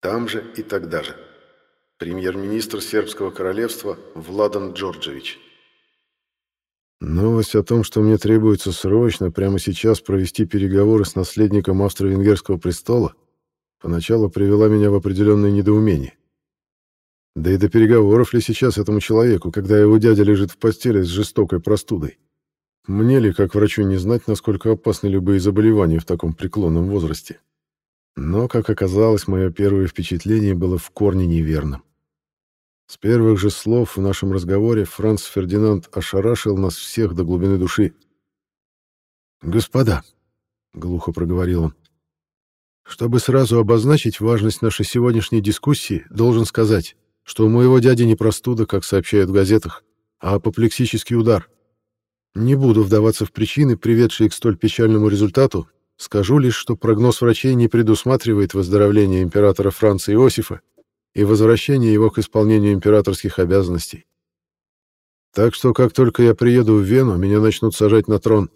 Там же и тогда же. Премьер-министр Сербского королевства Владан Джорджевич. Новость о том, что мне требуется срочно, прямо сейчас провести переговоры с наследником австро-венгерского престола, поначалу привела меня в определенное недоумение. Да и до переговоров ли сейчас этому человеку, когда его дядя лежит в постели с жестокой простудой? Мне ли, как врачу, не знать, насколько опасны любые заболевания в таком преклонном возрасте? Но, как оказалось, мое первое впечатление было в корне неверным. С первых же слов в нашем разговоре Франц Фердинанд ошарашил нас всех до глубины души. «Господа», — глухо проговорил он, — «чтобы сразу обозначить важность нашей сегодняшней дискуссии, должен сказать, что у моего дяди не простуда, как сообщают в газетах, а апоплексический удар. Не буду вдаваться в причины, приведшие к столь печальному результату, скажу лишь, что прогноз врачей не предусматривает выздоровления императора Франца Иосифа и возвращение его к исполнению императорских обязанностей. Так что, как только я приеду в Вену, меня начнут сажать на трон.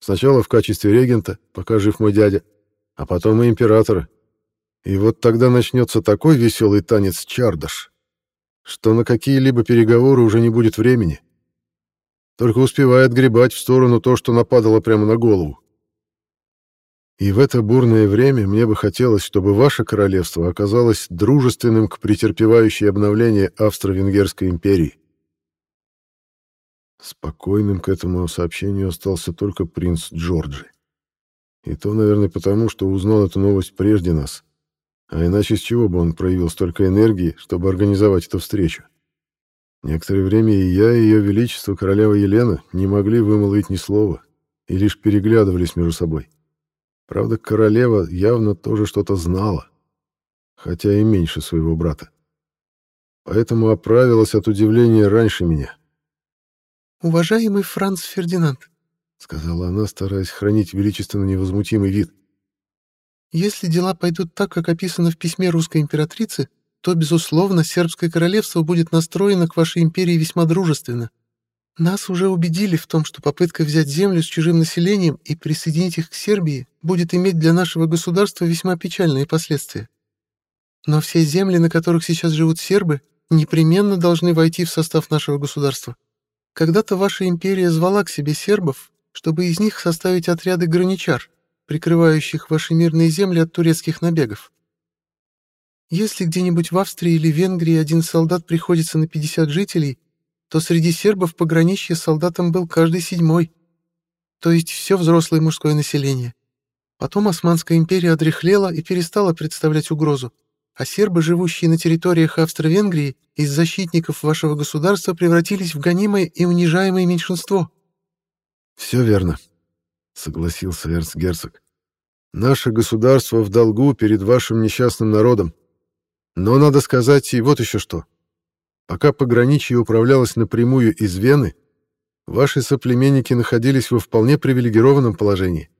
Сначала в качестве регента, пока жив мой дядя, а потом и императора. И вот тогда начнется такой веселый танец чардаш, что на какие-либо переговоры уже не будет времени. Только успевает гребать в сторону то, что нападало прямо на голову. И в это бурное время мне бы хотелось, чтобы ваше королевство оказалось дружественным к претерпевающей обновление Австро-Венгерской империи. Спокойным к этому сообщению остался только принц Джорджи. И то, наверное, потому, что узнал эту новость прежде нас. А иначе с чего бы он проявил столько энергии, чтобы организовать эту встречу? Некоторое время и я, и ее величество, королева Елена, не могли вымолвить ни слова и лишь переглядывались между собой. Правда, королева явно тоже что-то знала, хотя и меньше своего брата. Поэтому оправилась от удивления раньше меня. «Уважаемый Франц Фердинанд», — сказала она, стараясь хранить величественно невозмутимый вид, «если дела пойдут так, как описано в письме русской императрицы, то, безусловно, сербское королевство будет настроено к вашей империи весьма дружественно. Нас уже убедили в том, что попытка взять землю с чужим населением и присоединить их к Сербии будет иметь для нашего государства весьма печальные последствия. Но все земли, на которых сейчас живут сербы, непременно должны войти в состав нашего государства. Когда-то ваша империя звала к себе сербов, чтобы из них составить отряды граничар, прикрывающих ваши мирные земли от турецких набегов. Если где-нибудь в Австрии или Венгрии один солдат приходится на 50 жителей, то среди сербов пограничья солдатом был каждый седьмой, то есть все взрослое мужское население. Потом Османская империя одряхлела и перестала представлять угрозу, а сербы, живущие на территориях Австро-Венгрии, из защитников вашего государства превратились в гонимое и унижаемое меньшинство. «Все верно», — согласился эрцгерцог. «Наше государство в долгу перед вашим несчастным народом. Но надо сказать и вот еще что. Пока пограничье управлялось напрямую из Вены, ваши соплеменники находились во вполне привилегированном положении.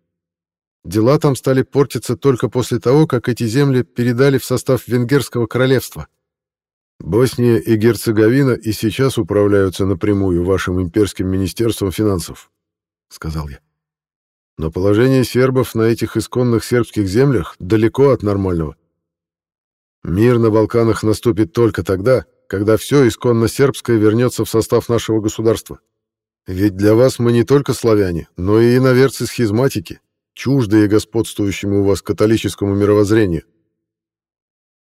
Дела там стали портиться только после того, как эти земли передали в состав Венгерского королевства. Босния и Герцеговина и сейчас управляются напрямую вашим имперским министерством финансов, сказал я. Но положение сербов на этих исконных сербских землях далеко от нормального. Мир на Балканах наступит только тогда, когда все исконно сербское вернется в состав нашего государства. Ведь для вас мы не только славяне, но и иноверцы-схизматики, чуждые господствующему у вас католическому мировоззрению.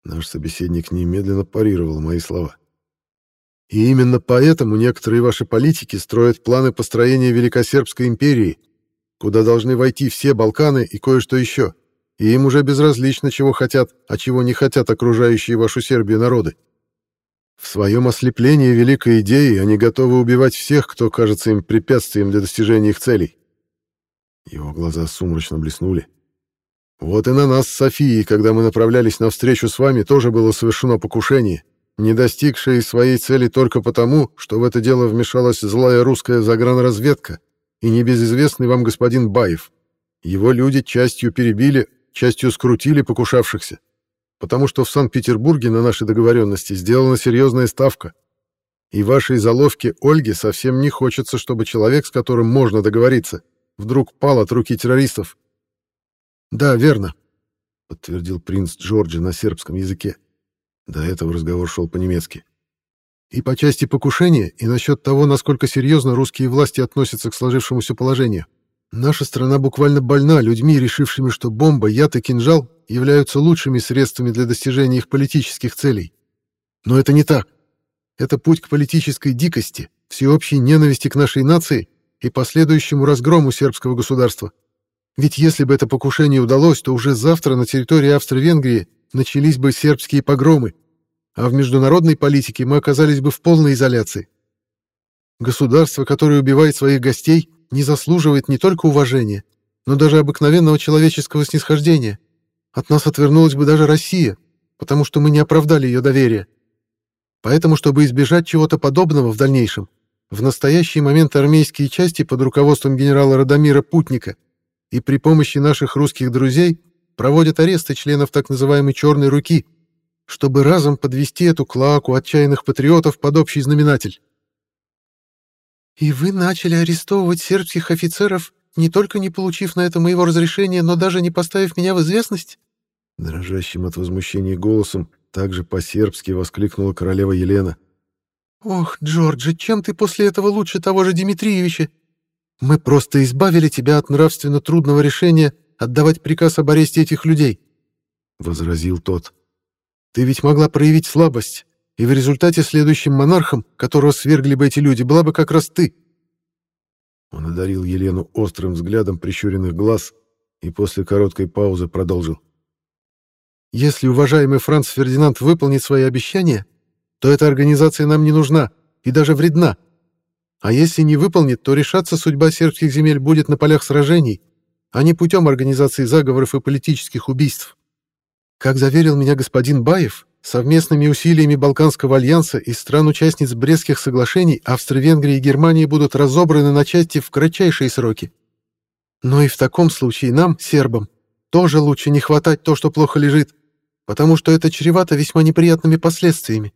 Наш собеседник немедленно парировал мои слова. И именно поэтому некоторые ваши политики строят планы построения Великосербской империи, куда должны войти все Балканы и кое-что еще. И им уже безразлично, чего хотят, а чего не хотят окружающие вашу Сербию народы. В своем ослеплении великой идеи они готовы убивать всех, кто кажется им препятствием для достижения их целей. Его глаза сумрачно блеснули. Вот и на нас с Софией, когда мы направлялись навстречу с вами, тоже было совершено покушение, не достигшее своей цели только потому, что в это дело вмешалась злая русская загранразведка и небезызвестный вам господин Баев. Его люди частью перебили, частью скрутили покушавшихся, потому что в Санкт-Петербурге на нашей договоренности сделана серьезная ставка. И вашей заловке Ольге совсем не хочется, чтобы человек, с которым можно договориться, вдруг пал от руки террористов. Да, верно, подтвердил принц Джорджи на сербском языке. До этого разговор шел по-немецки. И по части покушения, и насчет того, насколько серьезно русские власти относятся к сложившемуся положению. Наша страна буквально больна людьми, решившими, что бомба, яд и кинжал являются лучшими средствами для достижения их политических целей. Но это не так. Это путь к политической дикости, всеобщей ненависти к нашей нации и последующему разгрому сербского государства. Ведь если бы это покушение удалось, то уже завтра на территории Австро-Венгрии начались бы сербские погромы, а в международной политике мы оказались бы в полной изоляции. Государство, которое убивает своих гостей, не заслуживает не только уважения, но даже обыкновенного человеческого снисхождения. От нас отвернулась бы даже Россия, потому что мы не оправдали ее доверия. Поэтому, чтобы избежать чего-то подобного в дальнейшем, в настоящий момент армейские части под руководством генерала Радомира Путника и при помощи наших русских друзей проводят аресты членов так называемой «черной руки», чтобы разом подвести эту клаку отчаянных патриотов под общий знаменатель. «И вы начали арестовывать сербских офицеров, не только не получив на это моего разрешения, но даже не поставив меня в известность?» Дрожащим от возмущения голосом также по-сербски воскликнула королева Елена. «Ох, Джорджи, чем ты после этого лучше того же Дмитриевича? Мы просто избавили тебя от нравственно трудного решения отдавать приказ об аресте этих людей», — возразил тот. «Ты ведь могла проявить слабость, и в результате следующим монархом, которого свергли бы эти люди, была бы как раз ты». Он одарил Елену острым взглядом прищуренных глаз и после короткой паузы продолжил. «Если уважаемый Франц Фердинанд выполнит свои обещания, то эта организация нам не нужна и даже вредна. А если не выполнит, то решаться судьба сербских земель будет на полях сражений, а не путем организации заговоров и политических убийств. Как заверил меня господин Баев, совместными усилиями Балканского альянса и стран-участниц Брестских соглашений Австро-Венгрия и Германия будут разобраны на части в кратчайшие сроки. Но и в таком случае нам, сербам, тоже лучше не хватать то, что плохо лежит, потому что это чревато весьма неприятными последствиями.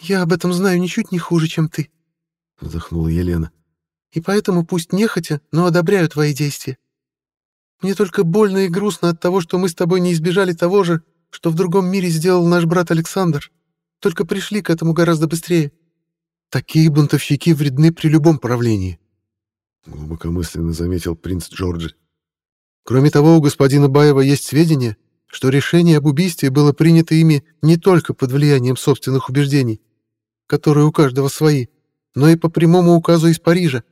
«Я об этом знаю ничуть не хуже, чем ты», — вздохнула Елена. «И поэтому пусть нехотя, но одобряю твои действия. Мне только больно и грустно от того, что мы с тобой не избежали того же, что в другом мире сделал наш брат Александр, только пришли к этому гораздо быстрее. Такие бунтовщики вредны при любом правлении», — глубокомысленно заметил принц Джорджи. «Кроме того, у господина Баева есть сведения, что решение об убийстве было принято ими не только под влиянием собственных убеждений, которые у каждого свои, но и по прямому указу из Парижа.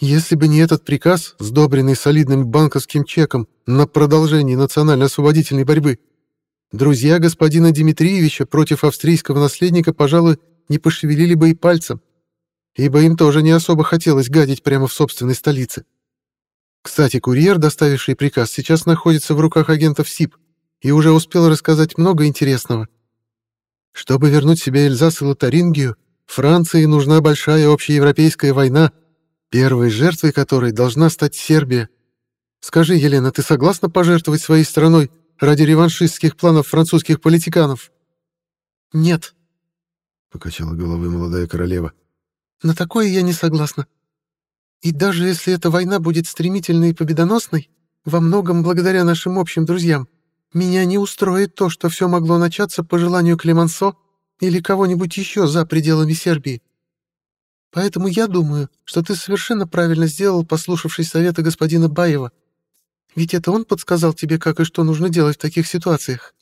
Если бы не этот приказ, сдобренный солидным банковским чеком на продолжение национально-освободительной борьбы, друзья господина Дмитриевича против австрийского наследника, пожалуй, не пошевелили бы и пальцем, ибо им тоже не особо хотелось гадить прямо в собственной столице. Кстати, курьер, доставивший приказ, сейчас находится в руках агентов СИП и уже успел рассказать много интересного. Чтобы вернуть себе Эльзас и Лотарингию, Франции нужна большая общеевропейская война — первой жертвой которой должна стать Сербия. Скажи, Елена, ты согласна пожертвовать своей страной ради реваншистских планов французских политиканов? Нет, покачала головой молодая королева. На такое я не согласна. И даже если эта война будет стремительной и победоносной, во многом благодаря нашим общим друзьям, меня не устроит то, что все могло начаться по желанию Клемансо или кого-нибудь еще за пределами Сербии. Поэтому я думаю, что ты совершенно правильно сделал, послушавшись совета господина Баева. Ведь это он подсказал тебе, как и что нужно делать в таких ситуациях.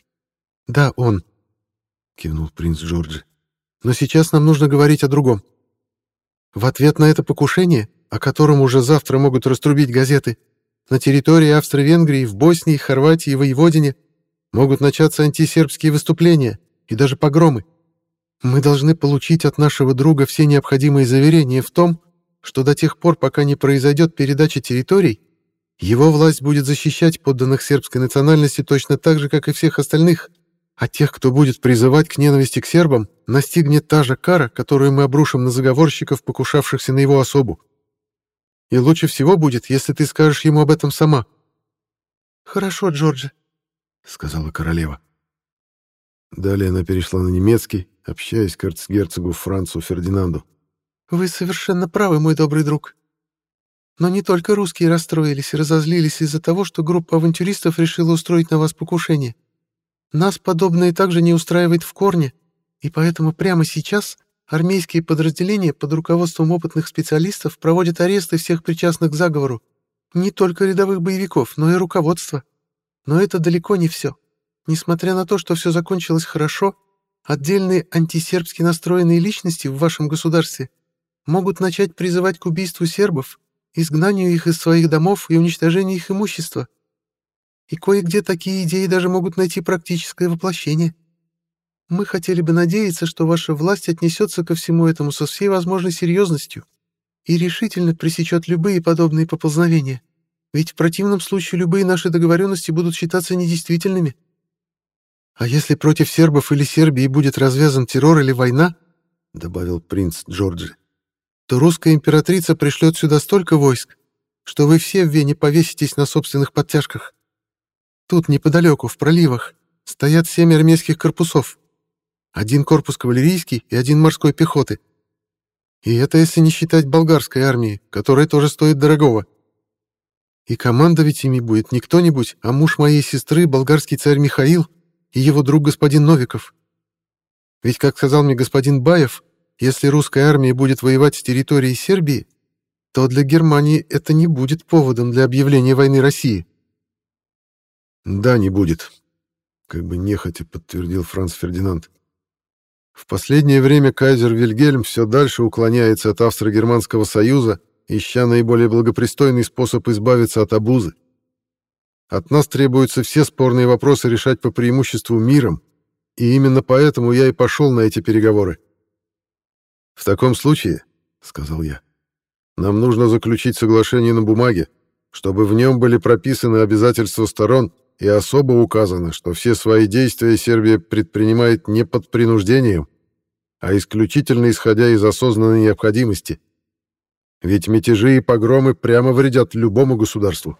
Да, он, кивнул принц Джорджи. Но сейчас нам нужно говорить о другом. В ответ на это покушение, о котором уже завтра могут раструбить газеты, на территории Австро-Венгрии, в Боснии, Хорватии и Воеводине могут начаться антисербские выступления и даже погромы. Мы должны получить от нашего друга все необходимые заверения в том, что до тех пор, пока не произойдет передача территорий, его власть будет защищать подданных сербской национальности точно так же, как и всех остальных, а тех, кто будет призывать к ненависти к сербам, настигнет та же кара, которую мы обрушим на заговорщиков, покушавшихся на его особу. И лучше всего будет, если ты скажешь ему об этом сама. «Хорошо, Джорджи», — сказала королева. Далее она перешла на немецкий, общаясь к эрцгерцогу Францу Фердинанду. «Вы совершенно правы, мой добрый друг. Но не только русские расстроились и разозлились из-за того, что группа авантюристов решила устроить на вас покушение. Нас подобное также не устраивает в корне, и поэтому прямо сейчас армейские подразделения под руководством опытных специалистов проводят аресты всех причастных к заговору. Не только рядовых боевиков, но и руководства. Но это далеко не все. Несмотря на то, что все закончилось хорошо, отдельные антисербски настроенные личности в вашем государстве могут начать призывать к убийству сербов, изгнанию их из своих домов и уничтожению их имущества. И кое-где такие идеи даже могут найти практическое воплощение. Мы хотели бы надеяться, что ваша власть отнесется ко всему этому со всей возможной серьезностью и решительно пресечет любые подобные поползновения, ведь в противном случае любые наши договоренности будут считаться недействительными. А если против сербов или Сербии будет развязан террор или война, — добавил принц Джорджи, — то русская императрица пришлет сюда столько войск, что вы все в Вене повеситесь на собственных подтяжках. Тут, неподалеку, в проливах, стоят семь армейских корпусов. Один корпус кавалерийский и один морской пехоты. И это если не считать болгарской армии, которая тоже стоит дорогого. И командовать ими будет не кто-нибудь, а муж моей сестры, болгарский царь Михаил, и его друг господин Новиков. Ведь, как сказал мне господин Баев, если русская армия будет воевать с территорией Сербии, то для Германии это не будет поводом для объявления войны России. «Да, не будет», — как бы нехотя подтвердил Франц Фердинанд. «В последнее время кайзер Вильгельм все дальше уклоняется от Австро-Германского союза, ища наиболее благопристойный способ избавиться от обузы. От нас требуются все спорные вопросы решать по преимуществу миром, и именно поэтому я и пошел на эти переговоры. «В таком случае», — сказал я, — «нам нужно заключить соглашение на бумаге, чтобы в нем были прописаны обязательства сторон и особо указано, что все свои действия Сербия предпринимает не под принуждением, а исключительно исходя из осознанной необходимости. Ведь мятежи и погромы прямо вредят любому государству.